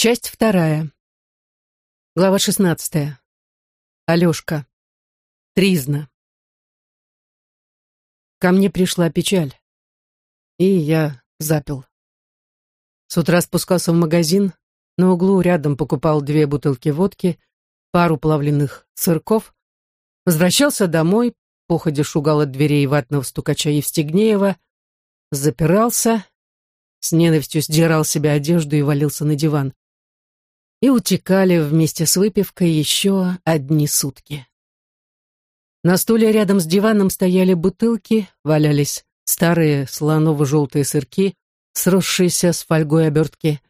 Часть вторая. Глава шестнадцатая. Алешка. Тризна. Ко мне пришла печаль, и я запил. С утра спускался в магазин, на углу рядом покупал две бутылки водки, пару плавленных сырков, возвращался домой, походя шугал от дверей ватного стукача Евстигнеева, запирался, с ненавистью сдирал себе одежду и валился на диван и утекали вместе с выпивкой еще одни сутки. На стуле рядом с диваном стояли бутылки, валялись старые слоново-желтые сырки, сросшиеся с фольгой обертки,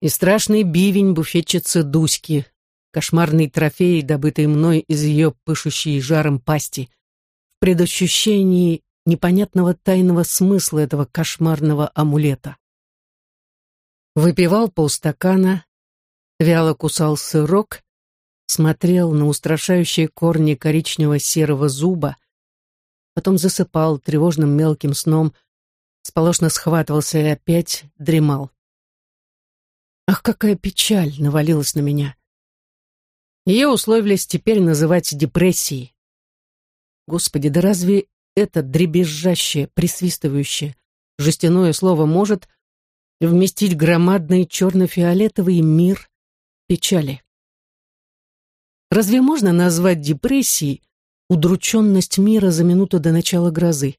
и страшный бивень буфетчицы Дуськи, кошмарный трофей, добытый мной из ее пышущей жаром пасти, в предощущении непонятного тайного смысла этого кошмарного амулета. Выпивал полстакана, вяло кусал сырок, смотрел на устрашающие корни коричнево-серого зуба, потом засыпал тревожным мелким сном, сполошно схватывался и опять дремал. Ах, какая печаль навалилась на меня! Ее условились теперь называть депрессией. Господи, да разве это дребезжащее, присвистывающее жестяное слово может вместить громадный черно-фиолетовый мир печали. Разве можно назвать депрессией удрученность мира за минуту до начала грозы?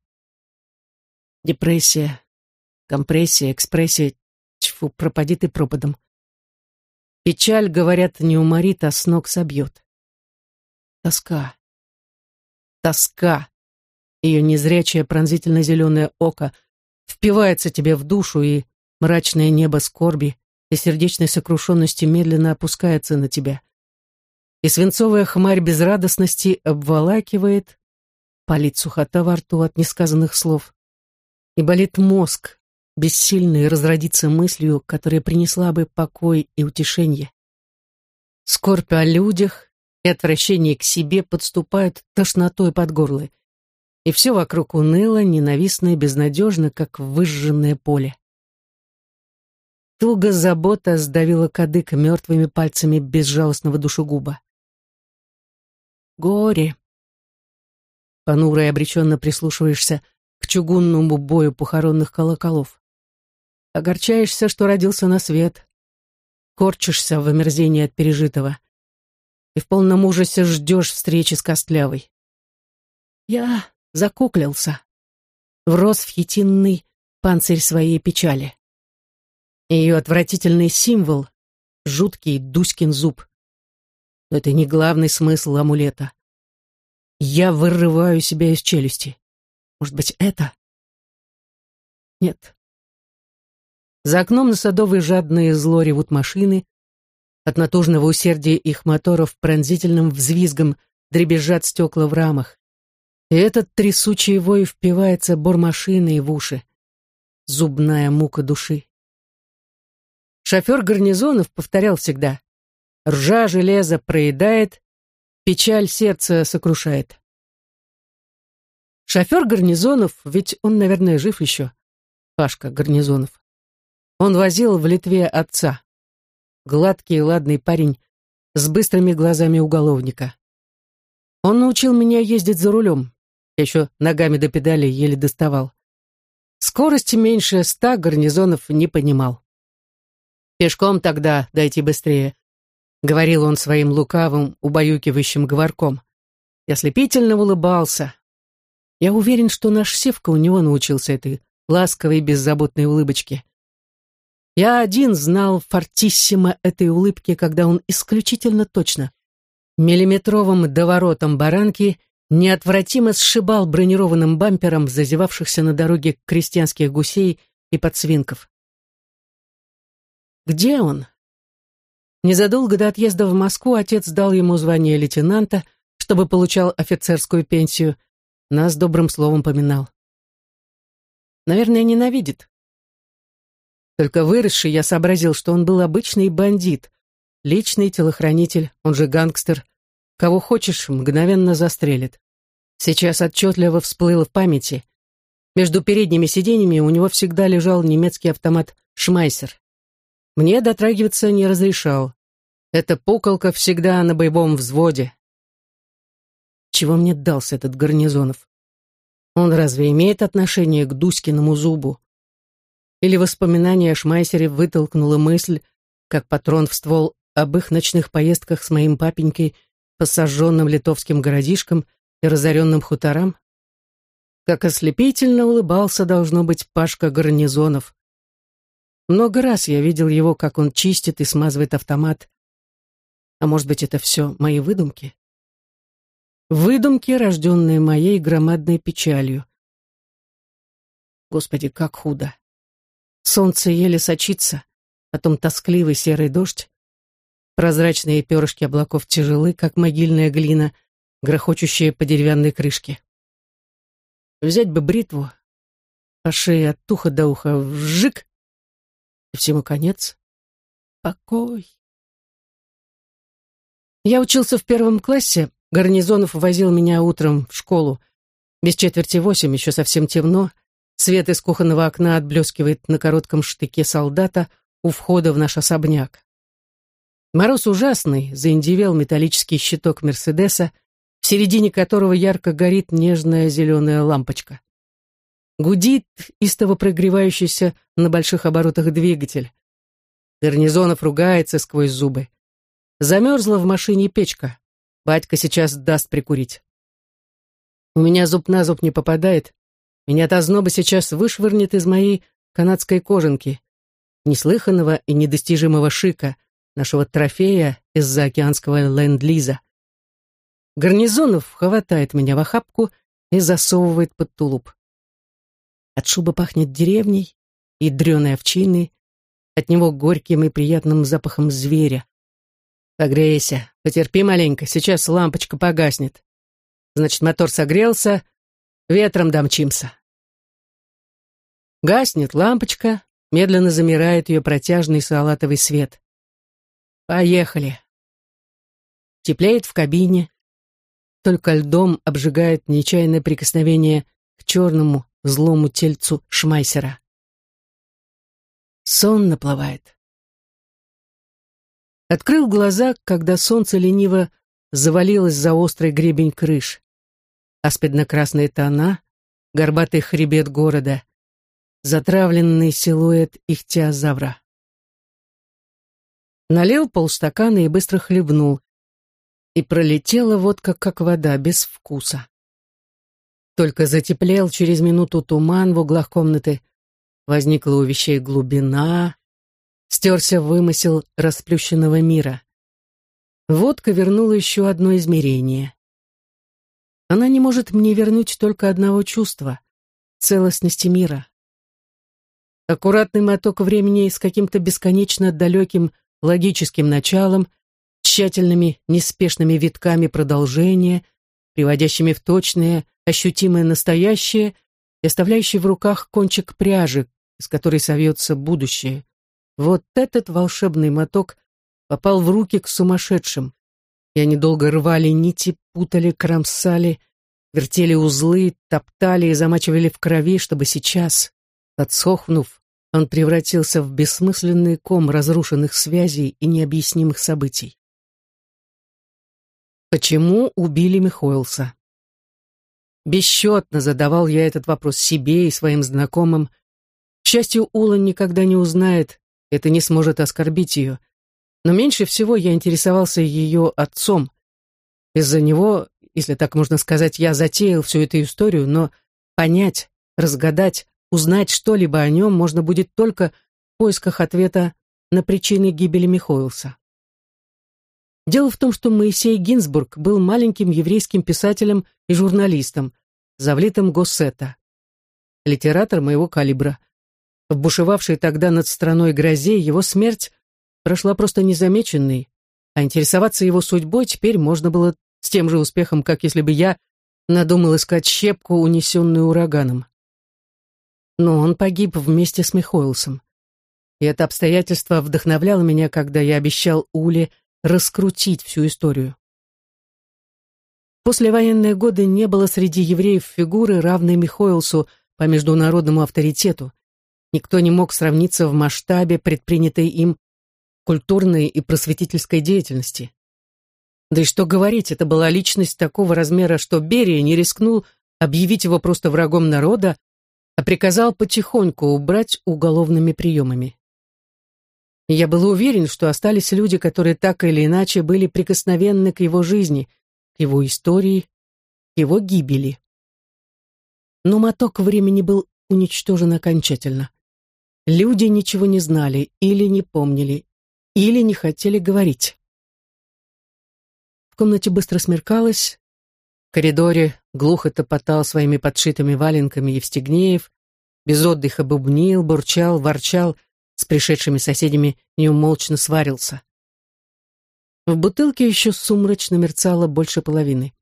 Депрессия, компрессия, экспрессия, тьфу, пропади ты пропадом. Печаль, говорят, не уморит, а с ног собьет. Тоска. Тоска. Ее незрячее пронзительно-зеленое око впивается тебе в душу, и мрачное небо скорби и сердечной сокрушенности медленно опускается на тебя. И свинцовая хмарь безрадостности обволакивает, палит сухота во рту от несказанных слов, и болит мозг, бессильный разродиться мыслью, которая принесла бы покой и утешение. Скорбь о людях и отвращение к себе подступают тошнотой под горло, и все вокруг уныло, ненавистно и безнадежно, как выжженное поле. Туго забота сдавила кадык мертвыми пальцами безжалостного душегуба. Горе. Понуро и обреченно прислушиваешься к чугунному бою похоронных колоколов. Огорчаешься, что родился на свет. Корчишься в омерзении от пережитого. И в полном ужасе ждешь встречи с Костлявой. Я закуклился. Врос в хитинный панцирь своей печали. Ее отвратительный символ — жуткий Дуськин зуб. Но это не главный смысл амулета. Я вырываю себя из челюсти. Может быть, это? Нет. За окном на Садовой жадные зло ревут машины. От натужного усердия их моторов пронзительным взвизгом дребезжат стекла в рамах. И этот трясучий вой впивается бормашиной в уши. Зубная мука души. Шофер гарнизонов повторял всегда «Ржа железо проедает, печаль сердца сокрушает». Шофер гарнизонов, ведь он, наверное, жив еще, Пашка Гарнизонов. Он возил в Литве отца. Гладкий и ладный парень с быстрыми глазами уголовника. Он научил меня ездить за рулем. Я еще ногами до педали еле доставал. Скорости меньше ста гарнизонов не понимал. Пешком тогда дойти быстрее», — говорил он своим лукавым, убаюкивающим говорком. Я слепительно улыбался. Я уверен, что наш Севка у него научился этой ласковой беззаботной улыбочке. Я один знал фортиссимо этой улыбки, когда он исключительно точно, миллиметровым доворотом баранки, неотвратимо сшибал бронированным бампером зазевавшихся на дороге крестьянских гусей и подсвинков. Где он? Незадолго до отъезда в Москву отец дал ему звание лейтенанта, чтобы получал офицерскую пенсию. Нас добрым словом поминал. Наверное, ненавидит. Только выросший я сообразил, что он был обычный бандит, личный телохранитель, он же гангстер. Кого хочешь, мгновенно застрелит. Сейчас отчетливо всплыло в памяти. Между передними сиденьями у него всегда лежал немецкий автомат «Шмайсер». Мне дотрагиваться не разрешал. Эта пуколка всегда на боевом взводе. Чего мне дался этот Гарнизонов? Он разве имеет отношение к Дуськиному зубу? Или воспоминание о Шмайсере вытолкнуло мысль, как патрон в ствол об их ночных поездках с моим папенькой по сожженным литовским городишкам и разоренным хуторам? Как ослепительно улыбался, должно быть, Пашка Гарнизонов. Много раз я видел его, как он чистит и смазывает автомат, а может быть, это все мои выдумки? Выдумки, рожденные моей громадной печалью. Господи, как худо. Солнце еле сочится, потом тоскливый серый дождь. Прозрачные перышки облаков тяжелы, как могильная глина, грохочущие по деревянной крышке. Взять бы бритву, по шее от уха до уха, вжик, и всему конец. Покой. Я учился в первом классе, Гарнизонов возил меня утром в школу. Без четверти восемь, еще совсем темно. Свет из кухонного окна отблескивает на коротком штыке солдата у входа в наш особняк. Мороз ужасный, заиндивел металлический щиток Мерседеса, в середине которого ярко горит нежная зеленая лампочка. Гудит истово прогревающийся на больших оборотах двигатель. Гарнизонов ругается сквозь зубы. Замерзла в машине печка. Батька сейчас даст прикурить. У меня зуб на зуб не попадает. Меня-то озноба сейчас вышвырнет из моей канадской кожанки, неслыханного и недостижимого шика, нашего трофея из заокеанского ленд-лиза. Гарнизонов хватает меня в охапку и засовывает под тулуп. От шубы пахнет деревней и дреной овчиной, от него горьким и приятным запахом зверя, Погрейся, потерпи маленько, сейчас лампочка погаснет. Значит, мотор согрелся, ветром домчимся. Гаснет лампочка, медленно замирает ее протяжный салатовый свет. Поехали. Теплеет в кабине, только льдом обжигает нечаянное прикосновение к черному злому тельцу Шмайсера. Сон наплывает. Открыл глаза, когда солнце лениво завалилось за острый гребень крыш. Аспидно-красные тона, горбатый хребет города, затравленный силуэт ихтиозавра. Налил полстакана и быстро хлебнул. И пролетела водка, как вода, без вкуса. Только затеплел через минуту туман в углах комнаты. Возникла у вещей глубина, стерся вымысел расплющенного мира. Водка вернула еще одно измерение. Она не может мне вернуть только одного чувства — целостности мира. Аккуратный моток времени с каким-то бесконечно далеким логическим началом, тщательными, неспешными витками продолжения, приводящими в точное, ощутимое настоящее и оставляющий в руках кончик пряжи, из которой совьется будущее. Вот этот волшебный моток попал в руки к сумасшедшим. И они долго рвали нити, путали, кромсали, вертели узлы, топтали и замачивали в крови, чтобы сейчас, отсохнув, он превратился в бессмысленный ком разрушенных связей и необъяснимых событий. Почему убили Михоэлса? Бесчетно задавал я этот вопрос себе и своим знакомым. К счастью, Ула никогда не узнает, это не сможет оскорбить ее. Но меньше всего я интересовался ее отцом. Из-за него, если так можно сказать, я затеял всю эту историю, но понять, разгадать, узнать что-либо о нем можно будет только в поисках ответа на причины гибели Михоэлса. Дело в том, что Моисей Гинзбург был маленьким еврейским писателем и журналистом, завлитым Госсета. Литератор моего калибра – в бушевавшей тогда над страной грозе его смерть прошла просто незамеченной, а интересоваться его судьбой теперь можно было с тем же успехом, как если бы я надумал искать щепку, унесенную ураганом. Но он погиб вместе с Михоэлсом. И это обстоятельство вдохновляло меня, когда я обещал Уле раскрутить всю историю. Послевоенные годы не было среди евреев фигуры, равной Михоэлсу по международному авторитету, Никто не мог сравниться в масштабе предпринятой им культурной и просветительской деятельности. Да и что говорить, это была личность такого размера, что Берия не рискнул объявить его просто врагом народа, а приказал потихоньку убрать уголовными приемами. Я был уверен, что остались люди, которые так или иначе были прикосновенны к его жизни, к его истории, к его гибели. Но моток времени был уничтожен окончательно. Люди ничего не знали или не помнили, или не хотели говорить. В комнате быстро смеркалось, в коридоре глухо топотал своими подшитыми валенками Евстигнеев, без отдыха бубнил, бурчал, ворчал, с пришедшими соседями неумолчно сварился. В бутылке еще сумрачно мерцало больше половины.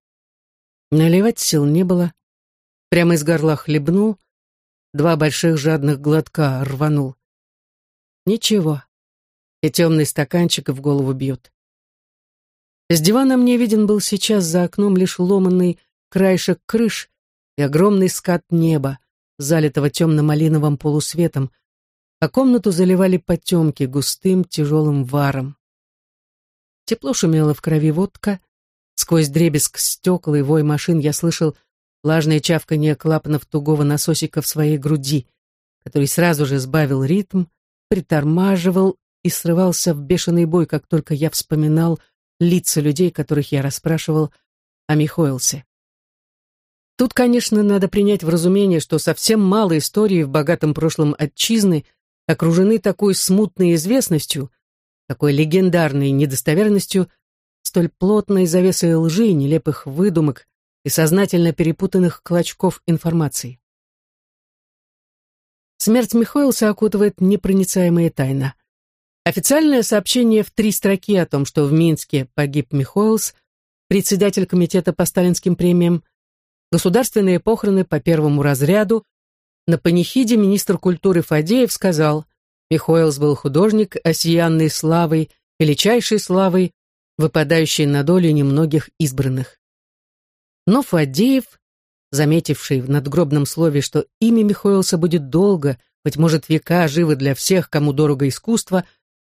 Наливать сил не было. Прямо из горла хлебнул, два больших жадных глотка рванул. Ничего, и темный стаканчик в голову бьет. С дивана мне виден был сейчас за окном лишь ломанный краешек крыш и огромный скат неба, залитого темно-малиновым полусветом, а комнату заливали потемки густым тяжелым варом. Тепло шумело в крови водка, сквозь дребезг стекол и вой машин я слышал влажное чавканье клапанов тугого насосика в своей груди, который сразу же сбавил ритм, притормаживал и срывался в бешеный бой, как только я вспоминал лица людей, которых я расспрашивал о Михоэлсе. Тут, конечно, надо принять в разумение, что совсем мало историй в богатом прошлом отчизны окружены такой смутной известностью, такой легендарной недостоверностью, столь плотной завесой лжи, нелепых выдумок и сознательно перепутанных клочков информации. Смерть Михоэлса окутывает непроницаемая тайна. Официальное сообщение в три строки о том, что в Минске погиб Михоэлс, председатель комитета по сталинским премиям, государственные похороны по первому разряду, на панихиде министр культуры Фадеев сказал, Михоэлс был художник, осиянный славой, величайшей славой, выпадающей на долю немногих избранных. Но Фадеев, заметивший в надгробном слове, что имя Михоэлса будет долго, быть может, века живы для всех, кому дорого искусство,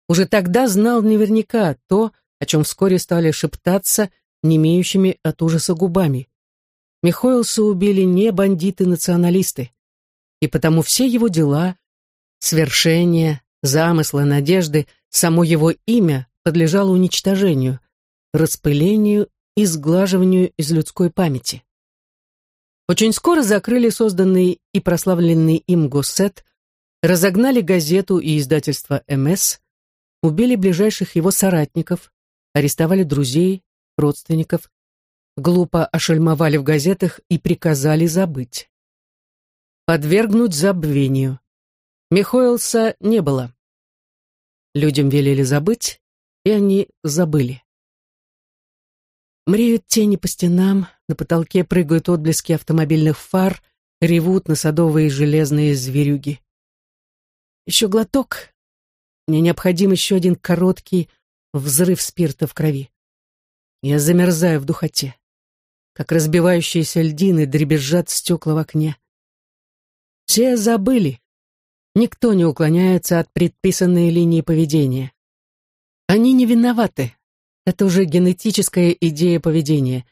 уже тогда знал наверняка то, о чем вскоре стали шептаться не имеющими от ужаса губами. Михоэлса убили не бандиты-националисты и потому все его дела, свершения, замыслы, надежды, само его имя подлежало уничтожению, распылению и сглаживанию из людской памяти. Очень скоро закрыли созданный и прославленный им Госсет, разогнали газету и издательство МС, убили ближайших его соратников, арестовали друзей, родственников, глупо ошельмовали в газетах и приказали забыть подвергнуть забвению. Михоэлса не было. Людям велели забыть, и они забыли. Мреют тени по стенам, на потолке прыгают отблески автомобильных фар, ревут на садовые железные зверюги. Еще глоток. Мне необходим еще один короткий взрыв спирта в крови. Я замерзаю в духоте. Как разбивающиеся льдины дребезжат стекла в окне. Все забыли. Никто не уклоняется от предписанной линии поведения. Они не виноваты. Это уже генетическая идея поведения.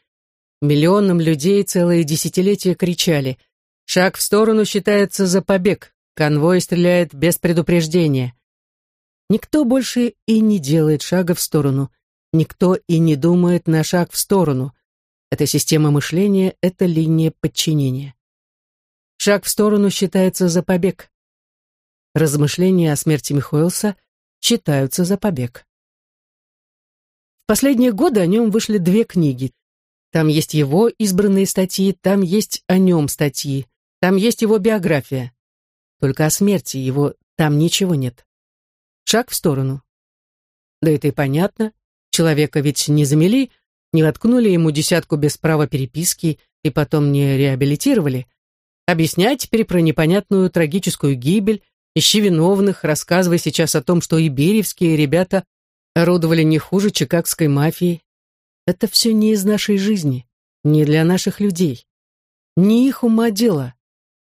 Миллионам людей целые десятилетия кричали «Шаг в сторону считается за побег, конвой стреляет без предупреждения». Никто больше и не делает шага в сторону. Никто и не думает на шаг в сторону. Это система мышления, это линия подчинения. Шаг в сторону считается за побег. Размышления о смерти Михоэлса считаются за побег. В последние годы о нем вышли две книги. Там есть его избранные статьи, там есть о нем статьи, там есть его биография. Только о смерти его там ничего нет. Шаг в сторону. Да это и понятно. Человека ведь не замели, не воткнули ему десятку без права переписки и потом не реабилитировали. Объясняй теперь про непонятную трагическую гибель, ищи виновных, рассказывай сейчас о том, что иберевские ребята орудовали не хуже чикагской мафии. Это все не из нашей жизни, не для наших людей. Не их ума дело.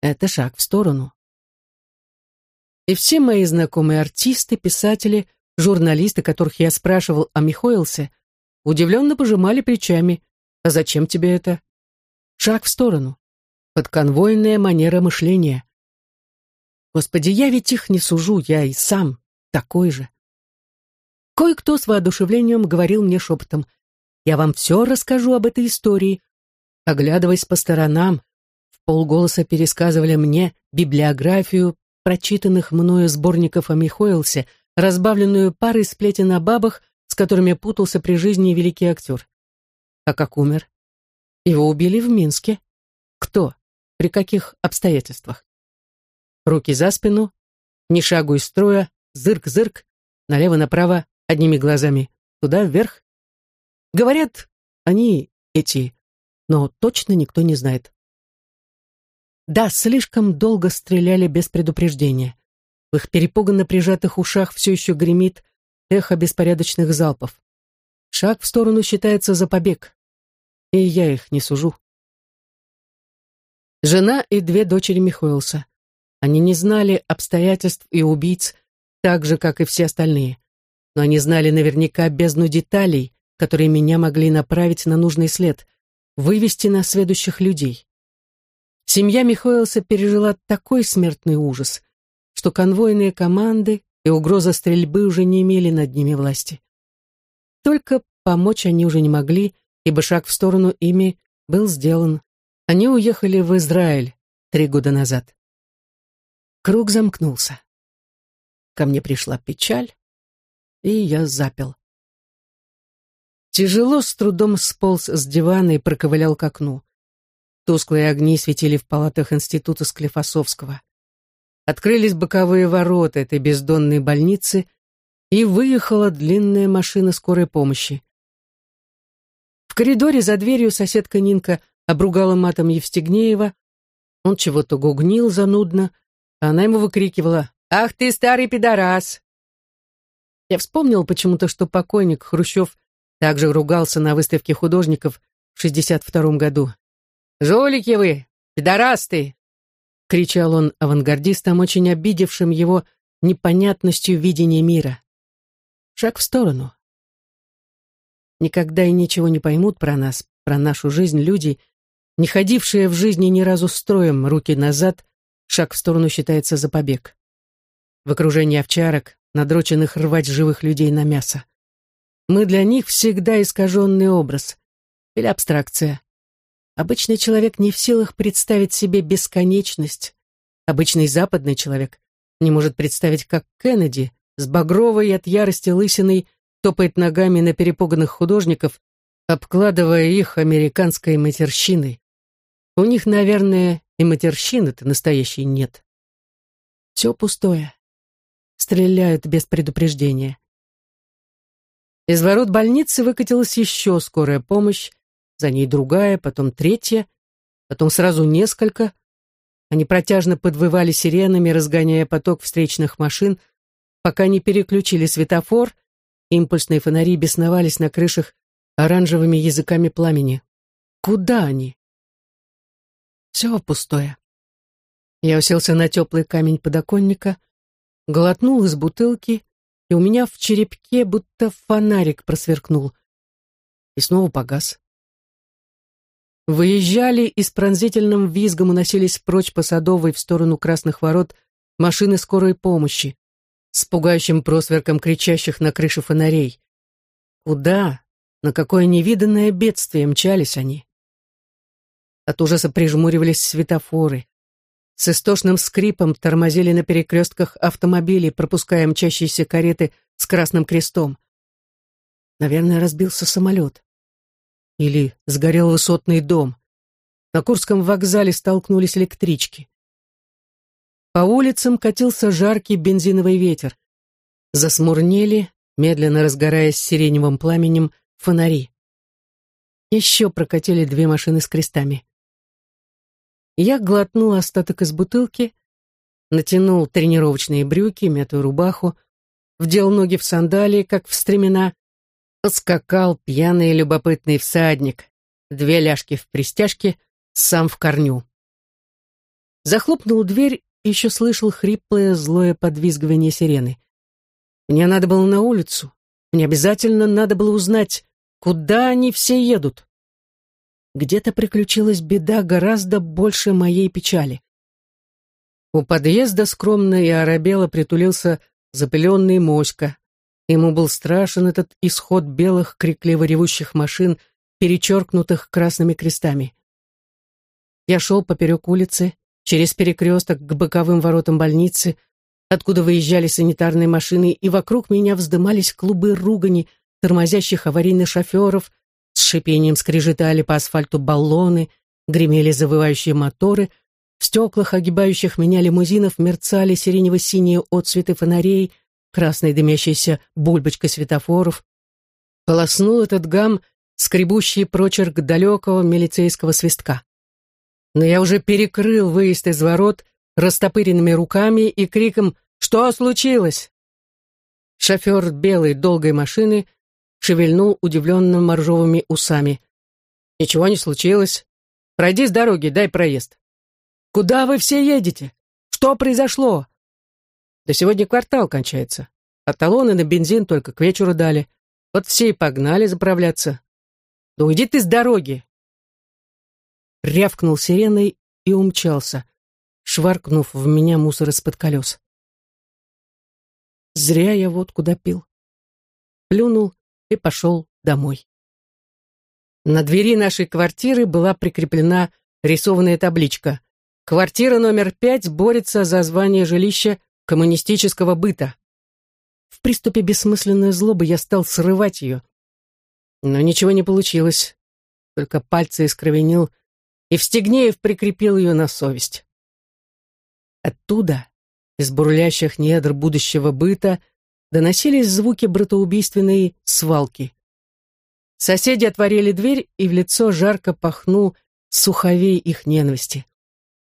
Это шаг в сторону. И все мои знакомые артисты, писатели Журналисты, которых я спрашивал о Михоэлсе, удивленно пожимали плечами. «А зачем тебе это?» Шаг в сторону. Подконвойная манера мышления. Господи, я ведь их не сужу, я и сам такой же. Кое-кто с воодушевлением говорил мне шепотом, «Я вам все расскажу об этой истории». Оглядываясь по сторонам, в полголоса пересказывали мне библиографию прочитанных мною сборников о Михоэлсе, разбавленную парой сплетен о бабах, с которыми путался при жизни великий актер. А как умер? Его убили в Минске. Кто? При каких обстоятельствах? Руки за спину, ни шагу из строя, зырк-зырк, налево-направо, одними глазами, туда, вверх. Говорят, они эти, но точно никто не знает. Да, слишком долго стреляли без предупреждения. В их перепуганно прижатых ушах все еще гремит эхо беспорядочных залпов. Шаг в сторону считается за побег. И я их не сужу. Жена и две дочери Михоэлса. Они не знали обстоятельств и убийц, так же, как и все остальные. Но они знали наверняка бездну деталей, которые меня могли направить на нужный след, вывести на следующих людей. Семья Михоэлса пережила такой смертный ужас, что конвойные команды и угроза стрельбы уже не имели над ними власти. Только помочь они уже не могли, ибо шаг в сторону ими был сделан. Они уехали в Израиль три года назад. Круг замкнулся. Ко мне пришла печаль, и я запил. Тяжело с трудом сполз с дивана и проковылял к окну. Тусклые огни светили в палатах института Склифосовского. Открылись боковые ворота этой бездонной больницы, и выехала длинная машина скорой помощи. В коридоре за дверью соседка Нинка обругала матом Евстигнеева. Он чего-то гугнил занудно, а она ему выкрикивала «Ах ты, старый пидорас!» Я вспомнил почему-то, что покойник Хрущев также ругался на выставке художников в 62 году. «Жулики вы! Пидорасты!» — кричал он авангардистам, очень обидевшим его непонятностью видения мира. Шаг в сторону. Никогда и ничего не поймут про нас, про нашу жизнь люди, не ходившие в жизни ни разу строем, руки назад, шаг в сторону считается за побег. В окружении овчарок, надроченных рвать живых людей на мясо. Мы для них всегда искаженный образ или абстракция. Обычный человек не в силах представить себе бесконечность. Обычный западный человек не может представить, как Кеннеди с багровой от ярости лысиной топает ногами на перепуганных художников, обкладывая их американской матерщиной. У них, наверное, и матерщины-то настоящей нет. Все пустое. Стреляют без предупреждения. Из ворот больницы выкатилась еще скорая помощь, за ней другая, потом третья, потом сразу несколько. Они протяжно подвывали сиренами, разгоняя поток встречных машин, пока не переключили светофор, импульсные фонари бесновались на крышах оранжевыми языками пламени. Куда они? Все пустое. Я уселся на теплый камень подоконника, глотнул из бутылки, и у меня в черепке будто фонарик просверкнул. И снова погас. Выезжали и с пронзительным визгом уносились прочь по Садовой в сторону Красных Ворот машины скорой помощи, с пугающим просверком кричащих на крыше фонарей. Куда, на какое невиданное бедствие мчались они? От ужаса прижмуривались светофоры. С истошным скрипом тормозили на перекрестках автомобили, пропуская мчащиеся кареты с красным крестом. Наверное, разбился самолет. Или сгорел высотный дом. На Курском вокзале столкнулись электрички. По улицам катился жаркий бензиновый ветер. Засмурнели, медленно разгораясь сиреневым пламенем, фонари. Еще прокатили две машины с крестами. Я глотнул остаток из бутылки, натянул тренировочные брюки, мятую рубаху, вдел ноги в сандалии, как в стремена, скакал пьяный любопытный всадник, две ляжки в пристяжке, сам в корню. Захлопнул дверь и еще слышал хриплое злое подвизгивание сирены. Мне надо было на улицу. Мне обязательно надо было узнать, куда они все едут. Где-то приключилась беда гораздо больше моей печали. У подъезда скромно и оробело притулился запыленный моська. Ему был страшен этот исход белых крикливо ревущих машин, перечеркнутых красными крестами. Я шел поперек улицы, через перекресток к боковым воротам больницы, откуда выезжали санитарные машины, и вокруг меня вздымались клубы ругани, тормозящих аварийных шоферов, с шипением скрежетали по асфальту баллоны, гремели завывающие моторы, в стеклах, огибающих меня лимузинов, мерцали сиренево-синие отцветы фонарей, красная дымящаяся бульбочка светофоров. Полоснул этот гам, скребущий прочерк далекого милицейского свистка. Но я уже перекрыл выезд из ворот растопыренными руками и криком «Что случилось?». Шофер белой долгой машины шевельнул удивленно моржовыми усами. «Ничего не случилось. Пройди с дороги, дай проезд». «Куда вы все едете? Что произошло?» «Да сегодня квартал кончается, а талоны на бензин только к вечеру дали. Вот все и погнали заправляться». «Да уйди ты с дороги!» Рявкнул сиреной и умчался, шваркнув в меня мусор из-под колес. Зря я водку допил. Плюнул и пошел домой. На двери нашей квартиры была прикреплена рисованная табличка «Квартира номер пять борется за звание жилища коммунистического быта». В приступе бессмысленной злобы я стал срывать ее. Но ничего не получилось. Только пальцы искровенил, и Встегнеев прикрепил ее на совесть. Оттуда, из бурлящих недр будущего быта, доносились звуки братоубийственной свалки. Соседи отворили дверь, и в лицо жарко пахнул суховей их ненависти.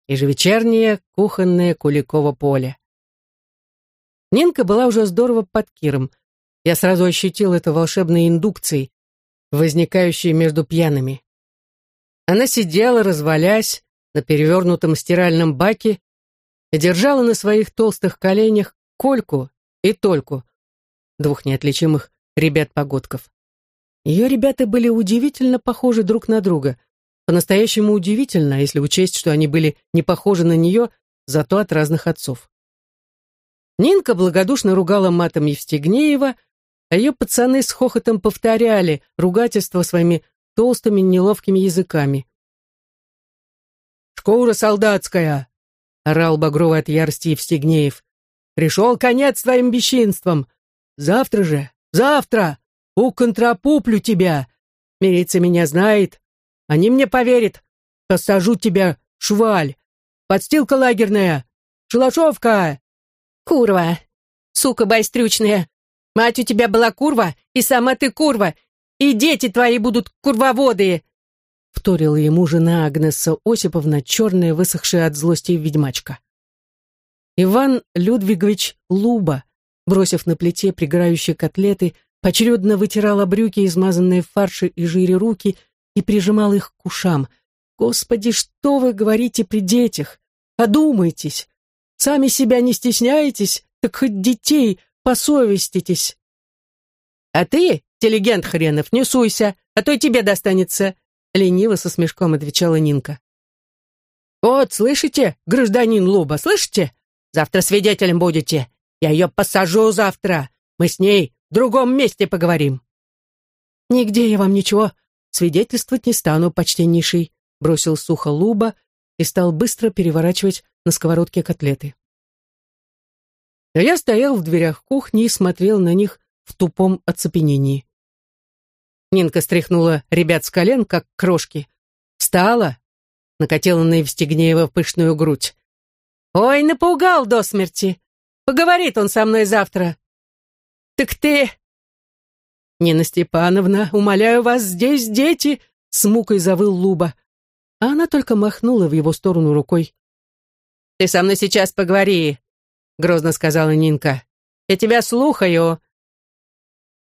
Ежевечернее кухонное Куликово поле. Нинка была уже здорово под Киром. Я сразу ощутил это волшебной индукцией, возникающей между пьяными. Она сидела, развалясь, на перевернутом стиральном баке и держала на своих толстых коленях кольку и Тольку, двух неотличимых ребят-погодков. Ее ребята были удивительно похожи друг на друга. По-настоящему удивительно, если учесть, что они были не похожи на нее, зато от разных отцов. Нинка благодушно ругала матом Евстигнеева, а ее пацаны с хохотом повторяли ругательство своими толстыми неловкими языками. «Шкура солдатская!» — орал багровый от ярости Евстигнеев. Пришел конец твоим бесчинствам. Завтра же, завтра, уконтрапуплю тебя. Милиция меня знает. Они мне поверят. Посажу тебя, шваль. Подстилка лагерная. Шалашовка. Курва. Сука байстрючная. Мать у тебя была курва, и сама ты курва. И дети твои будут курвоводые. Вторила ему жена Агнеса Осиповна, черная, высохшая от злости ведьмачка. Иван Людвигович Луба, бросив на плите пригорающие котлеты, поочередно вытирал брюки, измазанные в фарше и жире руки, и прижимал их к ушам. «Господи, что вы говорите при детях? Одумайтесь! Сами себя не стесняетесь, так хоть детей посовеститесь!» «А ты, интеллигент хренов, не суйся, а то и тебе достанется!» лениво со смешком отвечала Нинка. «Вот, слышите, гражданин Луба, слышите? Завтра свидетелем будете. Я ее посажу завтра. Мы с ней в другом месте поговорим». «Нигде я вам ничего свидетельствовать не стану, почтеннейший», бросил сухо Луба и стал быстро переворачивать на сковородке котлеты. А я стоял в дверях кухни и смотрел на них в тупом оцепенении. Нинка стряхнула ребят с колен, как крошки. Встала, накатила на Евстигнеева пышную грудь. Ой, напугал до смерти. Поговорит он со мной завтра. Так ты... Нина Степановна, умоляю вас, здесь дети, с мукой завыл Луба. А она только махнула в его сторону рукой. Ты со мной сейчас поговори, грозно сказала Нинка. Я тебя слухаю.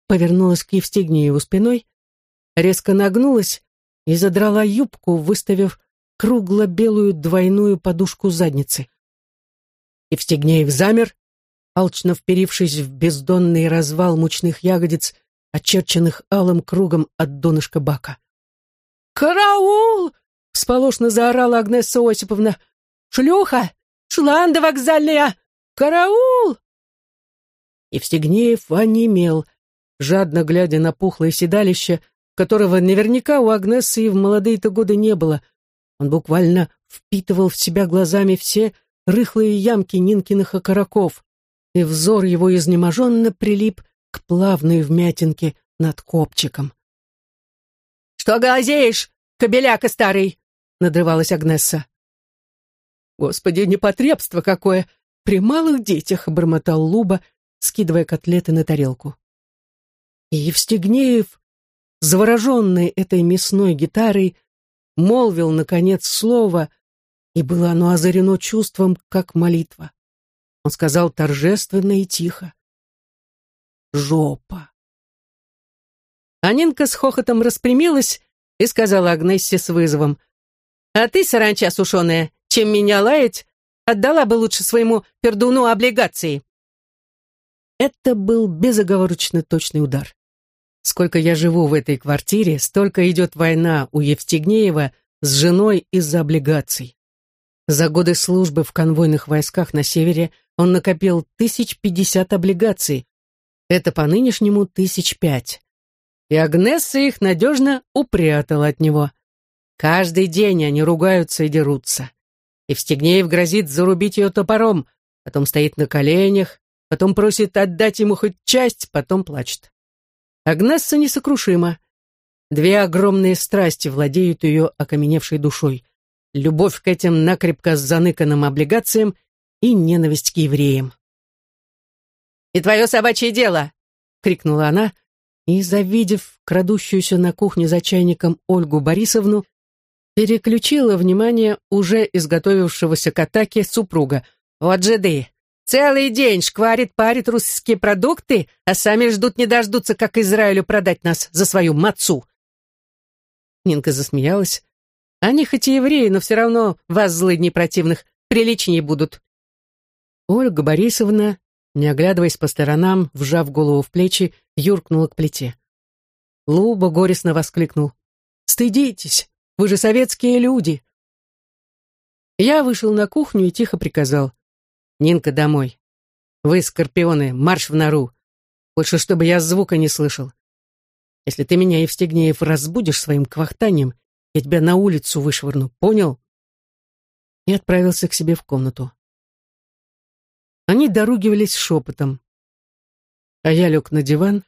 Повернулась к Евстигнееву спиной, резко нагнулась и задрала юбку, выставив кругло-белую двойную подушку задницы. Евстигнеев замер, алчно вперившись в бездонный развал мучных ягодиц, очерченных алым кругом от донышка бака. «Караул!» — всполошно заорала Агнесса Осиповна. «Шлюха! Шланда вокзальная! Караул!» Евстигнеев онемел, жадно глядя на пухлое седалище, которого наверняка у Агнессы и в молодые-то годы не было. Он буквально впитывал в себя глазами все рыхлые ямки Нинкиных окороков, и взор его изнеможенно прилип к плавной вмятинке над копчиком. «Что глазеешь, кобеляка старый?» — надрывалась Агнесса. «Господи, непотребство какое! При малых детях!» — бормотал Луба, скидывая котлеты на тарелку. И Евстигнеев, завороженный этой мясной гитарой, молвил, наконец, слово, и было оно озарено чувством, как молитва. Он сказал торжественно и тихо. «Жопа!» Анинка с хохотом распрямилась и сказала Агнессе с вызовом. «А ты, саранча сушеная, чем меня лаять, отдала бы лучше своему пердуну облигации». Это был безоговорочно точный удар. Сколько я живу в этой квартире, столько идет война у Евстигнеева с женой из-за облигаций. За годы службы в конвойных войсках на севере он накопил тысяч пятьдесят облигаций. Это по нынешнему тысяч пять. И Агнесса их надежно упрятала от него. Каждый день они ругаются и дерутся. Евстигнеев грозит зарубить ее топором, потом стоит на коленях, потом просит отдать ему хоть часть, потом плачет. Агнесса несокрушима. Две огромные страсти владеют ее окаменевшей душой. Любовь к этим накрепко заныканным облигациям и ненависть к евреям. «И твое собачье дело!» — крикнула она, и, завидев крадущуюся на кухне за чайником Ольгу Борисовну, переключила внимание уже изготовившегося к атаке супруга. «Вот же ты! Целый день шкварит-парит русские продукты, а сами ждут не дождутся, как Израилю продать нас за свою мацу. Нинка засмеялась. Они хоть и евреи, но все равно вас, злыдней противных, приличнее будут. Ольга Борисовна, не оглядываясь по сторонам, вжав голову в плечи, юркнула к плите. Луба горестно воскликнул. «Стыдитесь, вы же советские люди!» Я вышел на кухню и тихо приказал. Нинка домой. Вы, скорпионы, марш в нору. Больше, чтобы я звука не слышал. Если ты меня, Евстигнеев, разбудишь своим квахтанием, я тебя на улицу вышвырну, понял?» И отправился к себе в комнату. Они доругивались шепотом. А я лег на диван.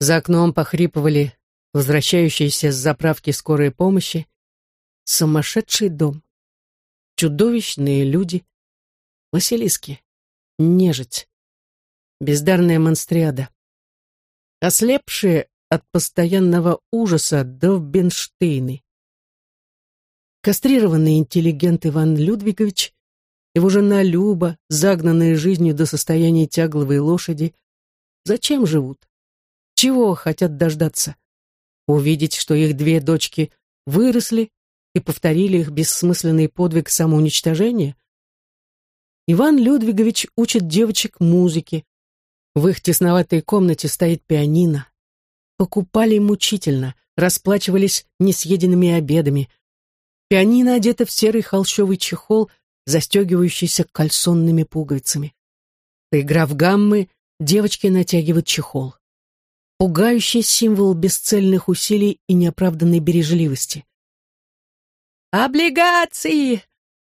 За окном похрипывали возвращающиеся с заправки скорой помощи. Сумасшедший дом. Чудовищные люди. Василиски, нежить, бездарная монстриада. Ослепшие от постоянного ужаса Довбенштейны. Кастрированный интеллигент Иван Людвигович, его жена Люба, загнанные жизнью до состояния тягловой лошади, зачем живут? Чего хотят дождаться? Увидеть, что их две дочки выросли и повторили их бессмысленный подвиг самоуничтожения – Иван Людвигович учит девочек музыке. В их тесноватой комнате стоит пианино. Покупали мучительно, расплачивались несъеденными обедами. Пианино одето в серый холщовый чехол, застегивающийся кальсонными пуговицами. Поиграв гаммы, девочки натягивают чехол. Пугающий символ бесцельных усилий и неоправданной бережливости. «Облигации!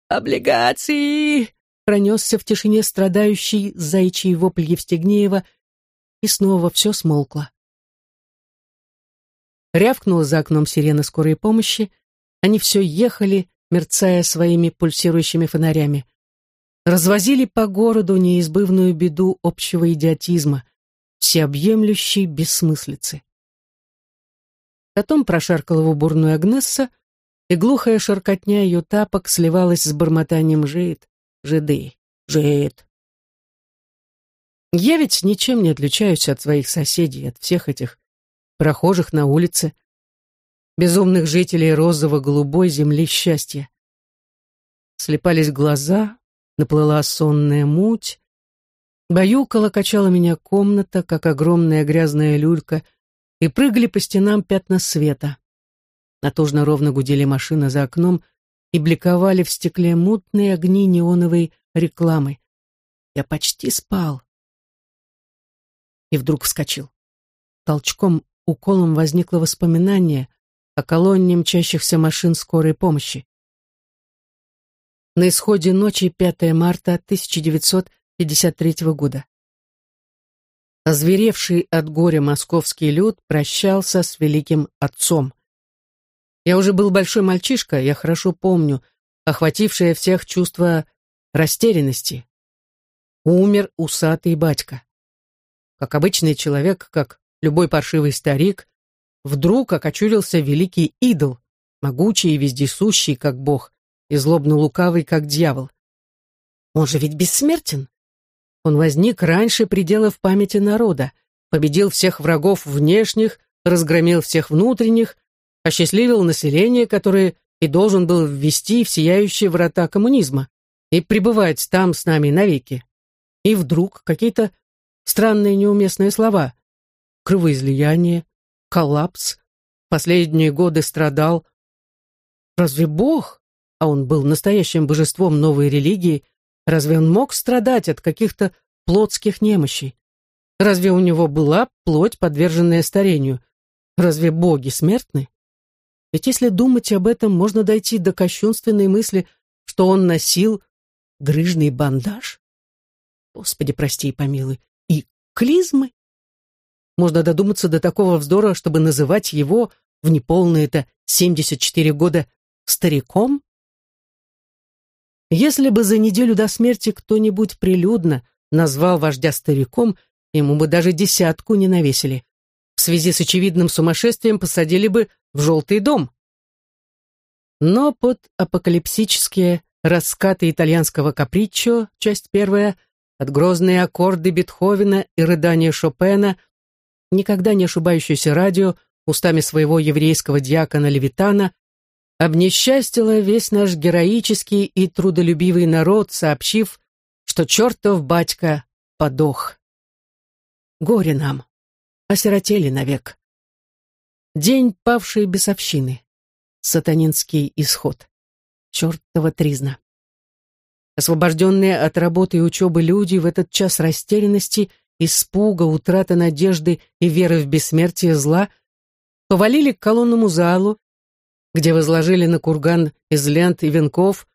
Облигации!» пронесся в тишине страдающий заячий вопль Евстигнеева, и снова все смолкло. Рявкнула за окном сирена скорой помощи, они все ехали, мерцая своими пульсирующими фонарями. Развозили по городу неизбывную беду общего идиотизма, всеобъемлющей бессмыслицы. Потом прошаркала в уборную Агнесса, и глухая шаркотня ее тапок сливалась с бормотанием жид жиды, жид. Я ведь ничем не отличаюсь от своих соседей, от всех этих прохожих на улице, безумных жителей розово-голубой земли счастья. Слепались глаза, наплыла сонная муть, Баюкала качала меня комната, как огромная грязная люлька, и прыгали по стенам пятна света. Натужно ровно гудели машины за окном и бликовали в стекле мутные огни неоновой рекламы. Я почти спал. И вдруг вскочил. Толчком, уколом возникло воспоминание о колонне мчащихся машин скорой помощи. На исходе ночи 5 марта 1953 года. Озверевший от горя московский люд прощался с великим отцом. Я уже был большой мальчишка, я хорошо помню, охватившее всех чувство растерянности. Умер усатый батька. Как обычный человек, как любой паршивый старик, вдруг окочурился великий идол, могучий и вездесущий, как бог, и злобно-лукавый, как дьявол. Он же ведь бессмертен. Он возник раньше пределов памяти народа, победил всех врагов внешних, разгромил всех внутренних, осчастливил население, которое и должен был ввести в сияющие врата коммунизма и пребывать там с нами навеки. И вдруг какие-то странные неуместные слова. Кровоизлияние, коллапс, последние годы страдал. Разве Бог, а он был настоящим божеством новой религии, разве он мог страдать от каких-то плотских немощей? Разве у него была плоть, подверженная старению? Разве боги смертны? Ведь если думать об этом, можно дойти до кощунственной мысли, что он носил грыжный бандаж. Господи, прости и помилуй. И клизмы? Можно додуматься до такого вздора, чтобы называть его в неполные-то 74 года стариком? Если бы за неделю до смерти кто-нибудь прилюдно назвал вождя стариком, ему бы даже десятку не навесили. В связи с очевидным сумасшествием посадили бы в желтый дом. Но под апокалипсические раскаты итальянского каприччо, часть первая, от грозные аккорды Бетховена и рыдания Шопена, никогда не ошибающееся радио, устами своего еврейского диакона Левитана, обнесчастило весь наш героический и трудолюбивый народ, сообщив, что чертов батька подох. Горе нам, осиротели навек. День павшей бесовщины. Сатанинский исход. Чертова тризна. Освобожденные от работы и учебы люди в этот час растерянности, испуга, утраты надежды и веры в бессмертие зла повалили к колонному залу, где возложили на курган из лент и венков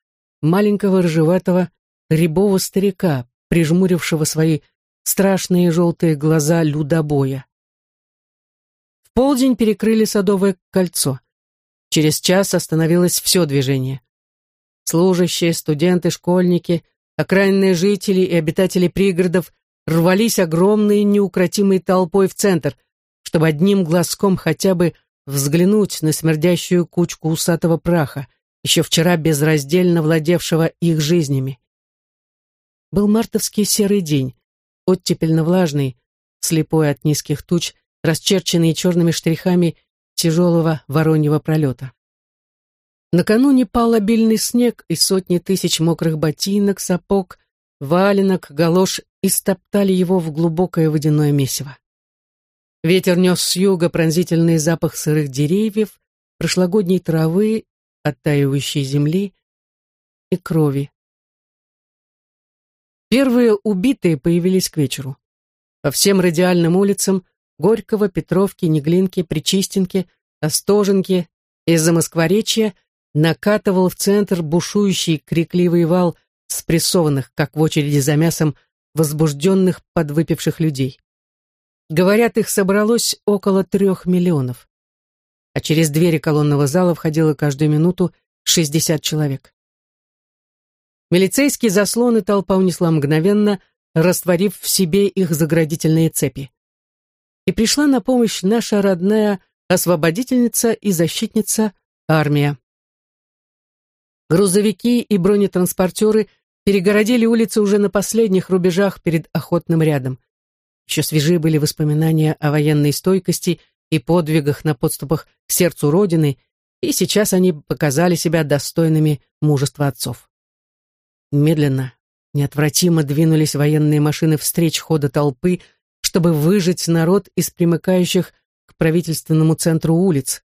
маленького рыжеватого рябого старика, прижмурившего свои страшные желтые глаза людобоя. В полдень перекрыли Садовое кольцо. Через час остановилось все движение. Служащие, студенты, школьники, окраинные жители и обитатели пригородов рвались огромной неукротимой толпой в центр, чтобы одним глазком хотя бы взглянуть на смердящую кучку усатого праха, еще вчера безраздельно владевшего их жизнями. Был мартовский серый день, оттепельно-влажный, слепой от низких туч, расчерченный черными штрихами тяжелого вороньего пролета. Накануне пал обильный снег, и сотни тысяч мокрых ботинок, сапог, валенок, галош истоптали его в глубокое водяное месиво. Ветер нес с юга пронзительный запах сырых деревьев, прошлогодней травы, оттаивающей земли и крови. Первые убитые появились к вечеру. По всем радиальным улицам Горького, Петровки, Неглинки, Причистенки, Остоженки из-за Москворечья накатывал в центр бушующий крикливый вал спрессованных, как в очереди за мясом, возбужденных подвыпивших людей. Говорят, их собралось около трех миллионов. А через двери колонного зала входило каждую минуту 60 человек. Милицейские заслоны толпа унесла мгновенно, растворив в себе их заградительные цепи и пришла на помощь наша родная освободительница и защитница армия. Грузовики и бронетранспортеры перегородили улицы уже на последних рубежах перед охотным рядом. Еще свежи были воспоминания о военной стойкости и подвигах на подступах к сердцу Родины, и сейчас они показали себя достойными мужества отцов. Медленно, Неотвратимо двинулись военные машины встреч хода толпы, чтобы выжить народ из примыкающих к правительственному центру улиц.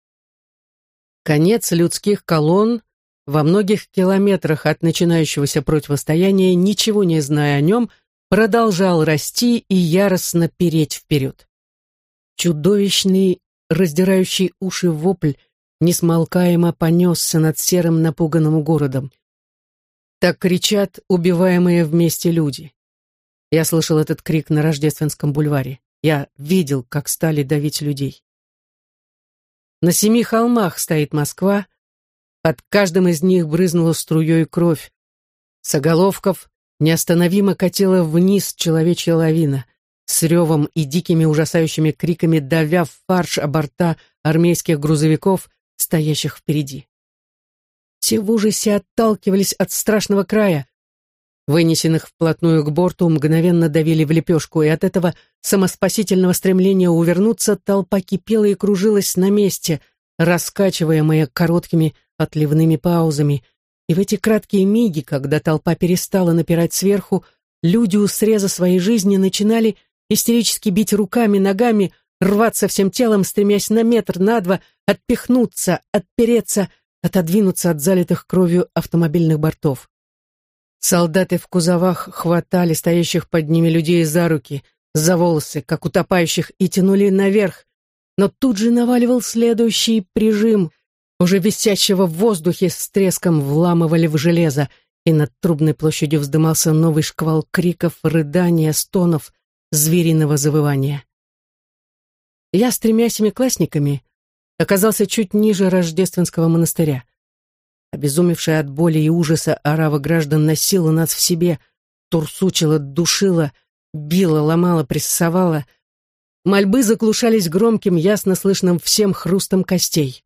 Конец людских колонн во многих километрах от начинающегося противостояния, ничего не зная о нем, продолжал расти и яростно переть вперед. Чудовищный, раздирающий уши вопль несмолкаемо понесся над серым напуганным городом. Так кричат убиваемые вместе люди. Я слышал этот крик на Рождественском бульваре. Я видел, как стали давить людей. На семи холмах стоит Москва. Под каждым из них брызнула струей кровь. С оголовков неостановимо катила вниз человечья лавина, с ревом и дикими ужасающими криками давя в фарш о борта армейских грузовиков, стоящих впереди. Все в ужасе отталкивались от страшного края. Вынесенных вплотную к борту мгновенно давили в лепешку, и от этого самоспасительного стремления увернуться толпа кипела и кружилась на месте, раскачиваемая короткими отливными паузами. И в эти краткие миги, когда толпа перестала напирать сверху, люди у среза своей жизни начинали истерически бить руками, ногами, рваться всем телом, стремясь на метр, на два, отпихнуться, отпереться, отодвинуться от залитых кровью автомобильных бортов. Солдаты в кузовах хватали стоящих под ними людей за руки, за волосы, как утопающих, и тянули наверх, но тут же наваливал следующий прижим, уже висящего в воздухе с треском вламывали в железо, и над трубной площадью вздымался новый шквал криков, рыдания, стонов, звериного завывания. Я с тремя семиклассниками оказался чуть ниже рождественского монастыря. Обезумевшая от боли и ужаса орава граждан носила нас в себе, турсучила, душила, била, ломала, прессовала. Мольбы заглушались громким, ясно слышным всем хрустом костей.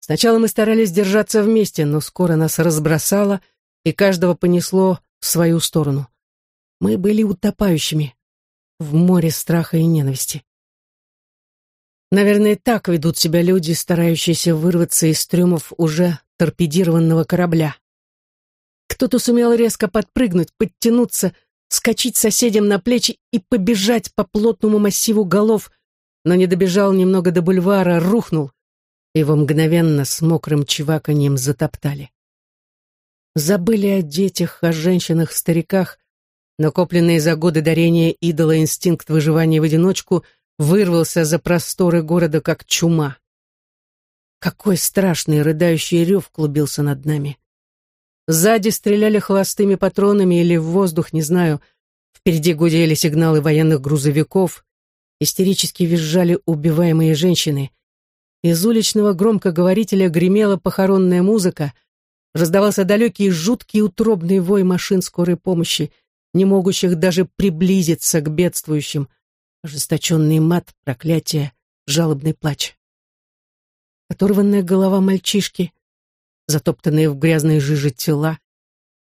Сначала мы старались держаться вместе, но скоро нас разбросало, и каждого понесло в свою сторону. Мы были утопающими в море страха и ненависти. Наверное, так ведут себя люди, старающиеся вырваться из трюмов уже торпедированного корабля. Кто-то сумел резко подпрыгнуть, подтянуться, скочить соседям на плечи и побежать по плотному массиву голов, но не добежал немного до бульвара, рухнул. Его мгновенно с мокрым чеваканьем затоптали. Забыли о детях, о женщинах, стариках. Накопленные за годы дарения идола инстинкт выживания в одиночку — вырвался за просторы города, как чума. Какой страшный рыдающий рев клубился над нами. Сзади стреляли холостыми патронами или в воздух, не знаю. Впереди гудели сигналы военных грузовиков. Истерически визжали убиваемые женщины. Из уличного громкоговорителя гремела похоронная музыка. Раздавался далекий жуткий утробный вой машин скорой помощи, не могущих даже приблизиться к бедствующим — ожесточенный мат, проклятие, жалобный плач. Оторванная голова мальчишки, затоптанные в грязной жиже тела,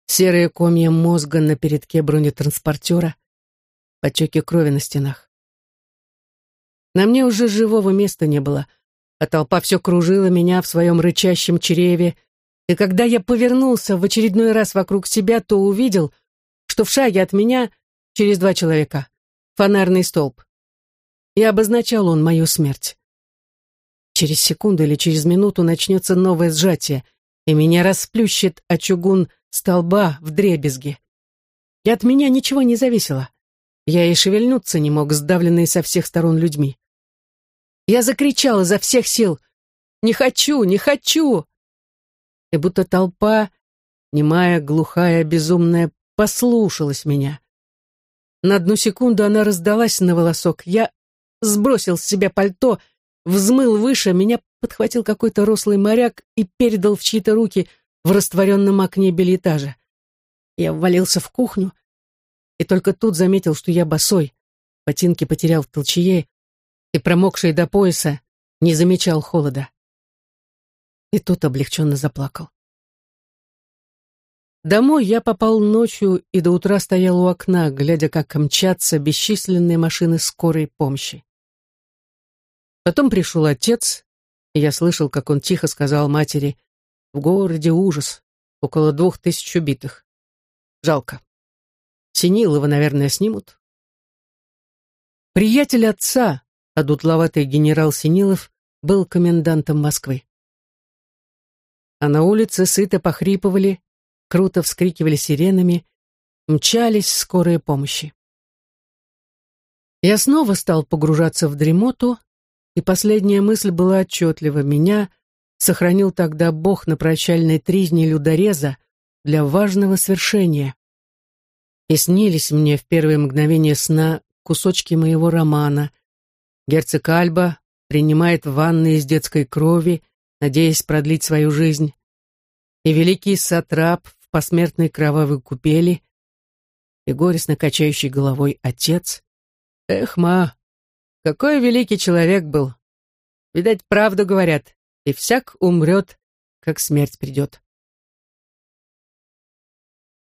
серые комья мозга на передке бронетранспортера, потеки крови на стенах. На мне уже живого места не было, а толпа все кружила меня в своем рычащем чреве, и когда я повернулся в очередной раз вокруг себя, то увидел, что в шаге от меня через два человека фонарный столб. И обозначал он мою смерть. Через секунду или через минуту начнется новое сжатие, и меня расплющит о чугун столба в дребезги. И от меня ничего не зависело. Я и шевельнуться не мог, сдавленный со всех сторон людьми. Я закричал изо всех сил «Не хочу! Не хочу!» И будто толпа, немая, глухая, безумная, послушалась меня. На одну секунду она раздалась на волосок. Я сбросил с себя пальто, взмыл выше, меня подхватил какой-то рослый моряк и передал в чьи-то руки в растворенном окне бельэтажа. Я ввалился в кухню и только тут заметил, что я босой, ботинки потерял в толчее и, промокший до пояса, не замечал холода. И тут облегченно заплакал. Домой я попал ночью и до утра стоял у окна, глядя, как мчатся бесчисленные машины скорой помощи. Потом пришел отец, и я слышал, как он тихо сказал матери, «В городе ужас, около двух тысяч убитых. Жалко, Синилова, наверное, снимут. Приятель отца, одутловатый генерал Синилов, был комендантом Москвы. А на улице сыто похрипывали, круто вскрикивали сиренами, мчались скорые помощи. Я снова стал погружаться в дремоту, и последняя мысль была отчетлива. Меня сохранил тогда Бог на прощальной тризне людореза для важного свершения. И снились мне в первые мгновения сна кусочки моего романа. Герцог Альба принимает ванны из детской крови, надеясь продлить свою жизнь. И великий сатрап в посмертной кровавой купели, и горестно качающий головой отец. Эх, ма, какой великий человек был! Видать, правду говорят, и всяк умрет, как смерть придет.